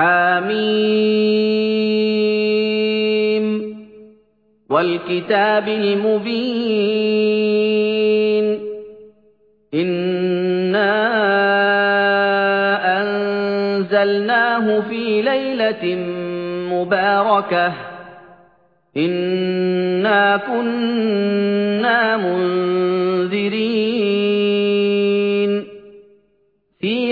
حميم والكتاب المبين. إنا أنزلناه في ليلة مباركة. إنا كنا منذرين.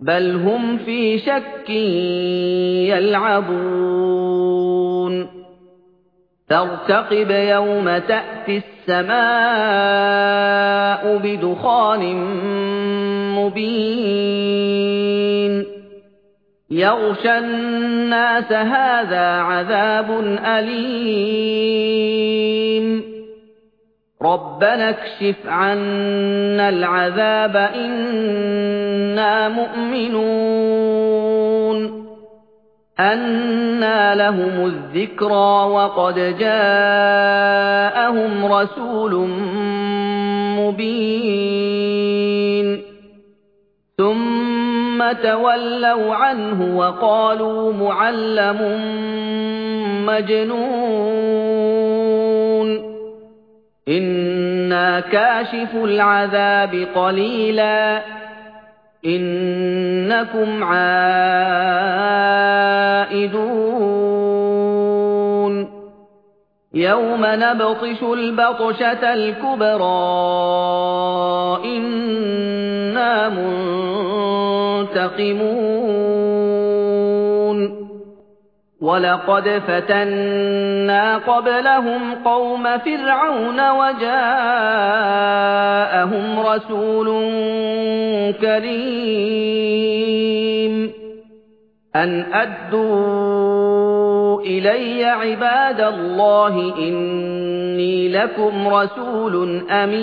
بل هم في شك يلعبون ترتقب يوم تأتي السماء بدخان مبين يغشى الناس هذا عذاب أليم ربنا اكشف عنا العذاب إنا مؤمنون أنا لهم الذكرى وقد جاءهم رسول مبين ثم تولوا عنه وقالوا معلم مجنون إنا كاشف العذاب قليلا إنكم عائدون. يوم نبطش البطشة الكبرى إنا منتقمون. ولقد فتنا قبلهم قوم فرعون وجاءهم رسول كريم. أن أدوا إلي عباد الله إني لكم رسول أمين.